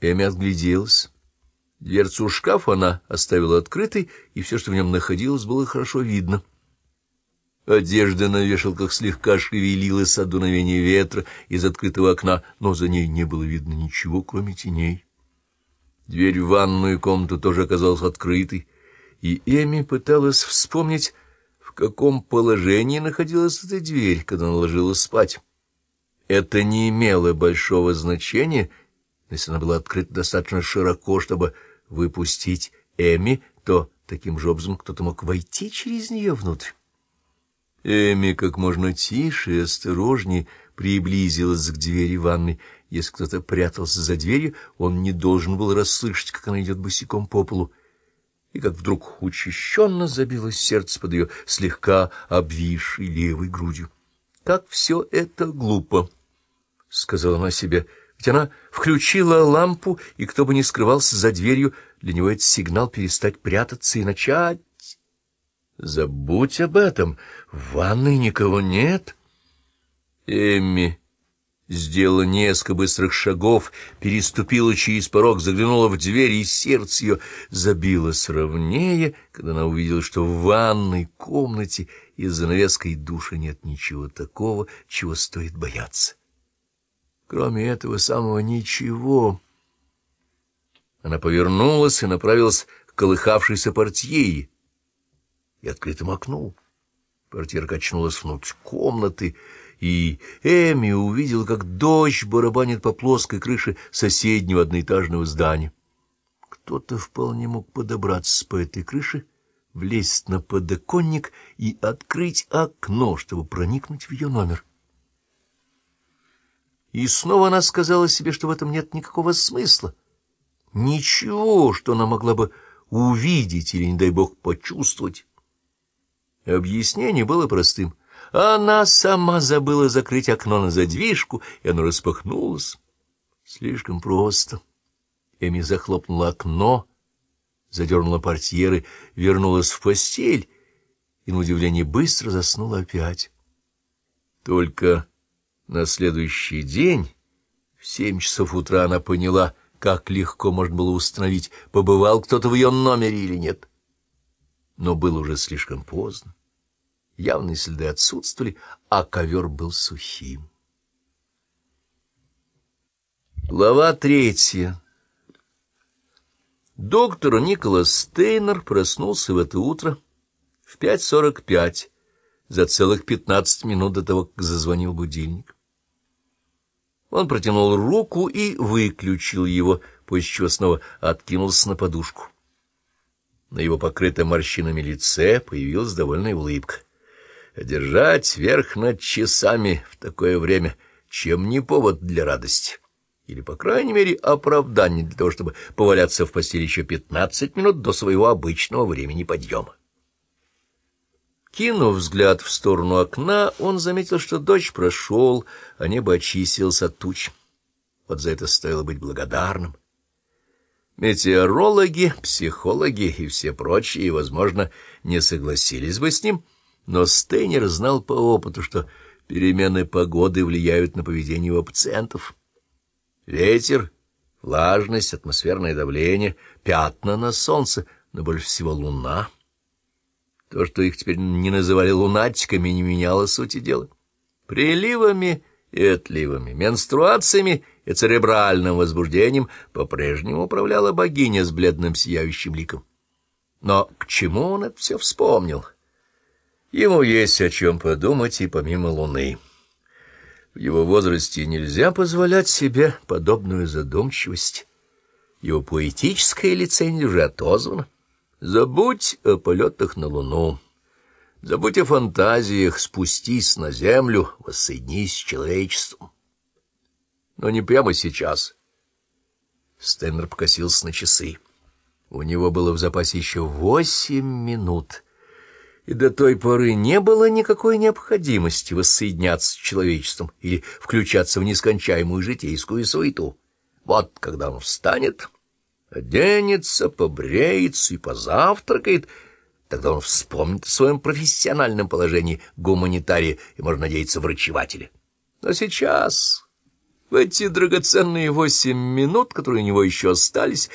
Эми отгляделась. Дверцу шкафа она оставила открытой, и все, что в нем находилось, было хорошо видно. Одежда на вешалках слегка шевелилась от дуновения ветра из открытого окна, но за ней не было видно ничего, кроме теней. Дверь в ванную комнату тоже оказалась открытой, и Эми пыталась вспомнить, в каком положении находилась эта дверь, когда она ложилась спать. Это не имело большого значения, если она была открыта достаточно широко, чтобы выпустить Эми, то таким же образом кто-то мог войти через нее внутрь. Эми как можно тише и осторожнее приблизилась к двери ванной. Если кто-то прятался за дверью, он не должен был расслышать, как она идет босиком по полу. И как вдруг учащенно забилось сердце под ее слегка обвисшей левой грудью. «Как все это глупо!» — сказала она себе. Ведь она включила лампу, и кто бы ни скрывался за дверью, для него это сигнал перестать прятаться и начать... Забудь об этом, в ванной никого нет. Эмми сделала несколько быстрых шагов, переступила через порог, заглянула в дверь, и сердце ее забилось ровнее, когда она увидела, что в ванной комнате из занавеской души нет ничего такого, чего стоит бояться. Кроме этого самого ничего. Она повернулась и направилась к колыхавшейся портьее и открытому окну. Портьера качнулась внутрь комнаты, и Эми увидела, как дождь барабанит по плоской крыше соседнего одноэтажного здания. Кто-то вполне мог подобраться по этой крыше, влезть на подоконник и открыть окно, чтобы проникнуть в ее номер. И снова она сказала себе, что в этом нет никакого смысла. Ничего, что она могла бы увидеть или, не дай бог, почувствовать. Объяснение было простым. Она сама забыла закрыть окно на задвижку, и оно распахнулось. Слишком просто. Эми захлопнула окно, задернула портьеры, вернулась в постель и, на удивление, быстро заснула опять. Только на следующий день, в семь часов утра, она поняла, как легко можно было установить, побывал кто-то в ее номере или нет. Но было уже слишком поздно. Явные следы отсутствовали, а ковер был сухим. Глава третья Доктор Николас Стейнер проснулся в это утро в пять сорок пять, за целых пятнадцать минут до того, как зазвонил будильник. Он протянул руку и выключил его, после чего снова откинулся на подушку. На его покрытом морщинами лице появилась довольная улыбка. Держать верх над часами в такое время, чем не повод для радости. Или, по крайней мере, оправдание для того, чтобы поваляться в постели еще пятнадцать минут до своего обычного времени подъема. Кинув взгляд в сторону окна, он заметил, что дождь прошел, а небо очистилось от туч. Вот за это стоило быть благодарным. Метеорологи, психологи и все прочие, возможно, не согласились бы с ним, но Стейнер знал по опыту, что перемены погоды влияют на поведение его пациентов. Ветер, влажность, атмосферное давление, пятна на солнце, но больше всего луна — то, что их теперь не называли лунатиками, не меняло сути дела. Приливами и отливами, менструациями и церебральным возбуждением по-прежнему управляла богиня с бледным сияющим ликом. Но к чему он это все вспомнил? Ему есть о чем подумать и помимо луны. В его возрасте нельзя позволять себе подобную задумчивость. Его поэтическая лицензия уже отозвана. Забудь о полетах на Луну. Забудь о фантазиях, спустись на Землю, воссоединись с человечеством. Но не прямо сейчас. Стэннер покосился на часы. У него было в запасе еще восемь минут, и до той поры не было никакой необходимости воссоединяться с человечеством или включаться в нескончаемую житейскую суету. Вот когда он встанет оденется, побреется и позавтракает, тогда он вспомнит о своем профессиональном положении гуманитария и, можно надеяться, врачевателя. Но сейчас В эти драгоценные восемь минут, которые у него еще остались,